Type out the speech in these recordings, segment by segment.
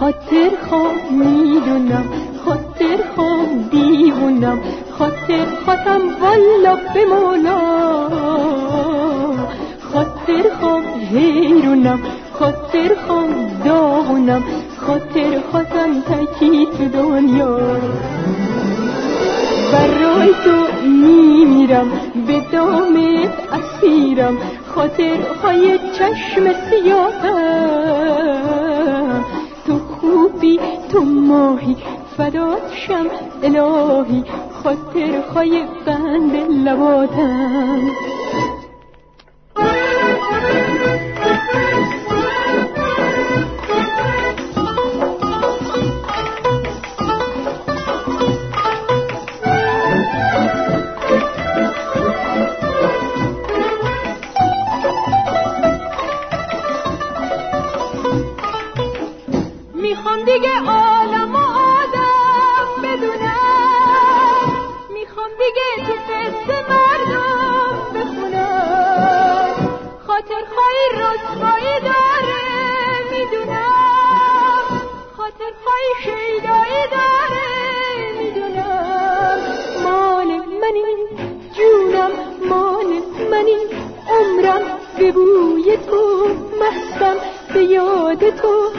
خاطر خواه می‌دونم خاطر خواه دیوونم خاطر خاتم والا به مولا. خاطر خواه حیرونم خاطر خواه داغونم خاطر خاتم تکی تو دنیا. برای تو میمیرم به دامت اسیرم خاطر های چشم سیاهم. ماهی فدات شم الهی خاطر های بند لباتم. می‌خوام دیگه عالم و آدم بدونم. می‌خوام دیگه تو قصه مردم بخونم. خاطر خواهی رسوایی داره می‌دونم. خاطر خواهی شیدایی داره می‌دونم. مال منی جونم مال منی. عمرم به بوی تو مستم به یاد تو.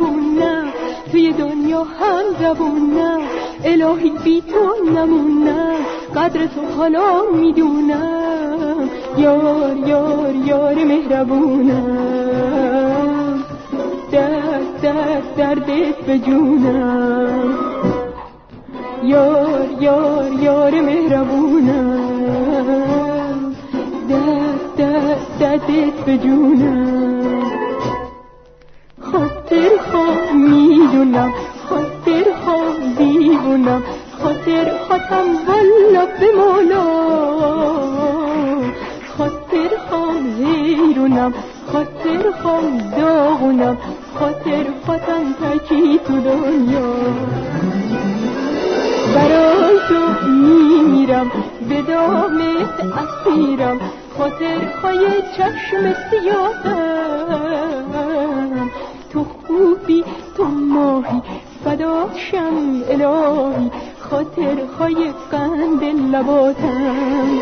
مهربونم توی دنیا هم زبونم. الهی بی تو نمونم قدر تو حالا می‌دونم. یار یار یار مهربونم. درد درد دردت به جونم. یار یار یار مهربونم. درد درد دردت به جونم. می‌دونم. خاطر خواه دیوونم خاطر خاتم والا به مولا. خاطر خام حیرونم خاطر خام داغونم. خاطر خاتم تکی تو دنیا. برای تو میمیرم. به دامت اسیرم. خاطر های چشم سیاهم خوبی تو ماهی فداشم الهی خاطر های قند لباتم.